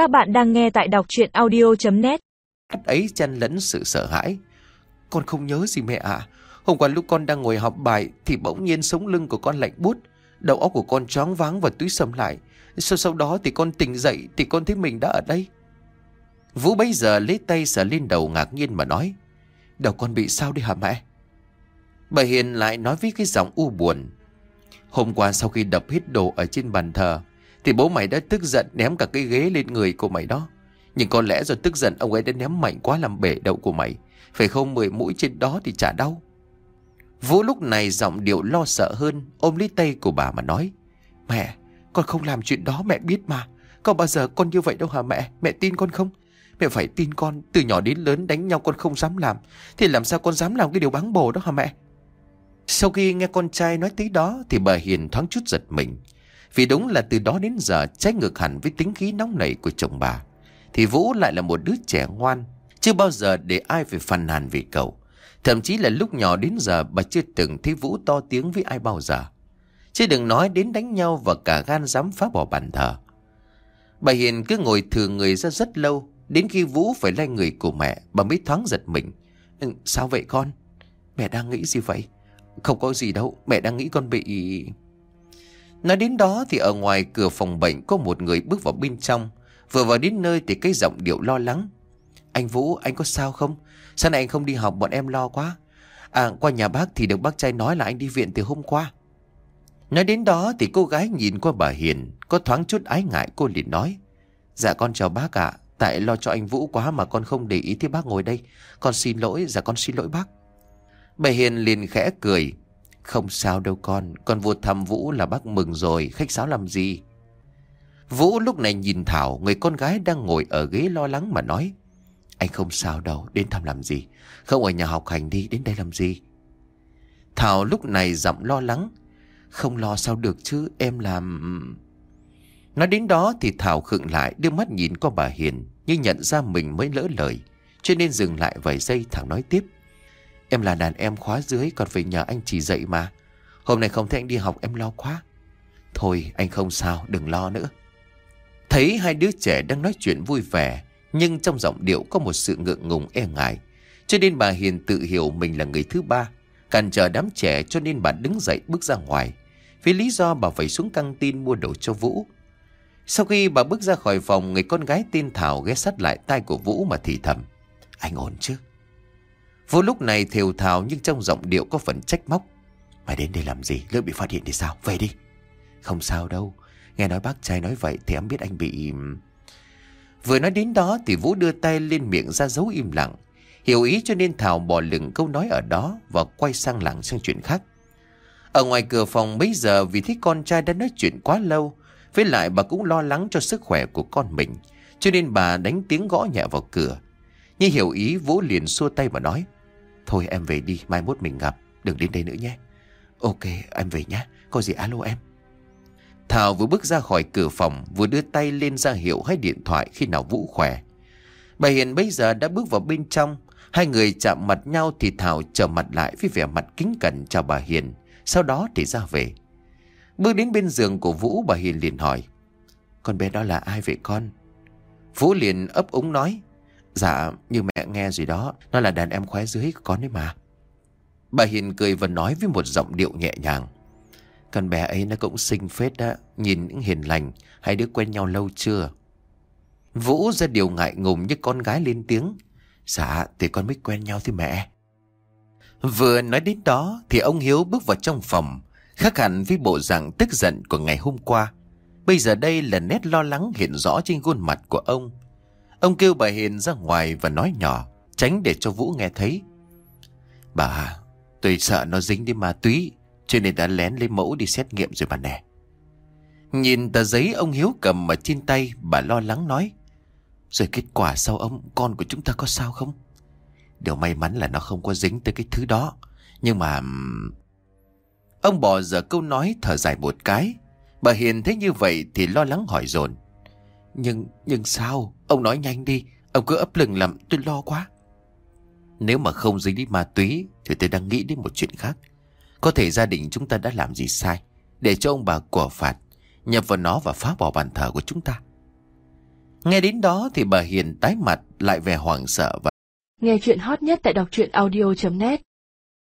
Các bạn đang nghe tại đọc chuyện audio.net ấy chen lẫn sự sợ hãi. Con không nhớ gì mẹ ạ. Hôm qua lúc con đang ngồi học bài thì bỗng nhiên sống lưng của con lạnh bút. Đầu óc của con choáng váng và túi sầm lại. Sau sau đó thì con tỉnh dậy thì con thấy mình đã ở đây. Vũ bây giờ lấy tay sờ lên đầu ngạc nhiên mà nói. Đầu con bị sao đi hả mẹ? Bà Hiền lại nói với cái giọng u buồn. Hôm qua sau khi đập hết đồ ở trên bàn thờ thì bố mày đã tức giận ném cả cái ghế lên người của mày đó. Nhưng có lẽ do tức giận ông ấy đã ném mạnh quá làm bể đầu của mày. Phải không mười mũi trên đó thì chả đau. Vũ lúc này giọng điệu lo sợ hơn, ôm lấy tay của bà mà nói. Mẹ, con không làm chuyện đó mẹ biết mà. Có bao giờ con như vậy đâu hả mẹ? Mẹ tin con không? Mẹ phải tin con, từ nhỏ đến lớn đánh nhau con không dám làm. Thì làm sao con dám làm cái điều báng bồ đó hả mẹ? Sau khi nghe con trai nói tí đó thì bà Hiền thoáng chút giật mình. Vì đúng là từ đó đến giờ trái ngược hẳn với tính khí nóng nảy của chồng bà. Thì Vũ lại là một đứa trẻ ngoan, chưa bao giờ để ai phải phàn nàn vì cậu. Thậm chí là lúc nhỏ đến giờ bà chưa từng thấy Vũ to tiếng với ai bao giờ. Chứ đừng nói đến đánh nhau và cả gan dám phá bỏ bàn thờ. Bà Hiền cứ ngồi thừa người ra rất lâu, đến khi Vũ phải lay người của mẹ, bà mới thoáng giật mình. Ừ, sao vậy con? Mẹ đang nghĩ gì vậy? Không có gì đâu, mẹ đang nghĩ con bị... Nói đến đó thì ở ngoài cửa phòng bệnh có một người bước vào bên trong. Vừa vào đến nơi thì cái giọng điệu lo lắng. Anh Vũ, anh có sao không? Sao này anh không đi học bọn em lo quá. À, qua nhà bác thì được bác trai nói là anh đi viện từ hôm qua. Nói đến đó thì cô gái nhìn qua bà Hiền, có thoáng chút ái ngại cô liền nói. Dạ con chào bác ạ, tại lo cho anh Vũ quá mà con không để ý thấy bác ngồi đây. Con xin lỗi, dạ con xin lỗi bác. Bà Hiền liền khẽ cười. Không sao đâu con, con vô thăm Vũ là bác mừng rồi, khách sáo làm gì? Vũ lúc này nhìn Thảo, người con gái đang ngồi ở ghế lo lắng mà nói. Anh không sao đâu, đến thăm làm gì? Không ở nhà học hành đi, đến đây làm gì? Thảo lúc này giọng lo lắng. Không lo sao được chứ, em làm... Nói đến đó thì Thảo khựng lại đưa mắt nhìn qua bà Hiền Nhưng nhận ra mình mới lỡ lời Cho nên dừng lại vài giây Thảo nói tiếp Em là đàn em khóa dưới, còn phải nhờ anh chỉ dạy mà. Hôm nay không thấy anh đi học, em lo quá. Thôi, anh không sao, đừng lo nữa. Thấy hai đứa trẻ đang nói chuyện vui vẻ, Nhưng trong giọng điệu có một sự ngượng ngùng e ngại. Cho nên bà Hiền tự hiểu mình là người thứ ba, Cản trở đám trẻ cho nên bà đứng dậy bước ra ngoài. Vì lý do bà phải xuống căng tin mua đồ cho Vũ. Sau khi bà bước ra khỏi phòng, Người con gái tên Thảo ghé sát lại tai của Vũ mà thì thầm, Anh ổn chứ? Vũ lúc này thều thào nhưng trong giọng điệu có phần trách móc Mày đến đây làm gì Lỡ bị phát hiện thì sao Về đi Không sao đâu Nghe nói bác trai nói vậy thì em biết anh bị... Vừa nói đến đó thì Vũ đưa tay lên miệng ra dấu im lặng. Hiểu ý cho nên Thảo bỏ lửng câu nói ở đó và quay sang lặng sang chuyện khác. Ở ngoài cửa phòng mấy giờ vì thấy con trai đã nói chuyện quá lâu, với lại bà cũng lo lắng cho sức khỏe của con mình, cho nên bà đánh tiếng gõ nhẹ vào cửa. Như hiểu ý Vũ liền xua tay mà nói, Thôi em về đi, mai mốt mình gặp, đừng đến đây nữa nhé. Ok, em về nhé, có gì alo em. Thảo vừa bước ra khỏi cửa phòng Vừa đưa tay lên ra hiệu hay điện thoại Khi nào Vũ khỏe. Bà Hiền bây giờ đã bước vào bên trong. Hai người chạm mặt nhau thì Thảo trở mặt lại Với vẻ mặt kính cẩn chào bà Hiền. Sau đó thì ra về. Bước đến bên giường của Vũ bà Hiền liền hỏi. Con bé đó là ai vậy con? Vũ liền ấp úng nói. Dạ như mẹ nghe gì đó Nó là đàn em khóe dưới của con đấy mà. Bà Hiền cười và nói với một giọng điệu nhẹ nhàng. Con bé ấy nó cũng xinh phết đó Nhìn những hiền lành, Hai đứa quen nhau lâu chưa? Vũ ra điều ngại ngùng như con gái lên tiếng. Dạ thì con mới quen nhau thôi mẹ. Vừa nói đến đó Thì ông Hiếu bước vào trong phòng, Khác hẳn với bộ dạng tức giận của ngày hôm qua. Bây giờ đây là nét lo lắng hiện rõ trên khuôn mặt của ông. Ông kêu bà Hiền ra ngoài và nói nhỏ, Tránh để cho Vũ nghe thấy. Bà, Tôi sợ nó dính đi ma túy, cho nên đã lén lấy mẫu đi xét nghiệm rồi bà nè. Nhìn tờ giấy ông Hiếu cầm ở trên tay, Bà lo lắng nói, Rồi kết quả sau ông, Con của chúng ta có sao không? Điều may mắn là nó không có dính tới cái thứ đó, Nhưng mà Ông bỏ giờ câu nói thở dài một cái. Bà Hiền thấy như vậy thì lo lắng hỏi dồn nhưng nhưng sao? Ông nói nhanh đi. Ông cứ ấp lừng làm tôi lo quá. Nếu mà không dính đi ma túy, Thì tôi đang nghĩ đến một chuyện khác. Có thể gia đình chúng ta đã làm gì sai, Để cho ông bà của phạt, Nhập vào nó và phá bỏ bàn thờ của chúng ta. Nghe đến đó thì bà Hiền tái mặt, lại vẻ hoảng sợ và Nghe chuyện hot nhất tại đọc truyện audio.net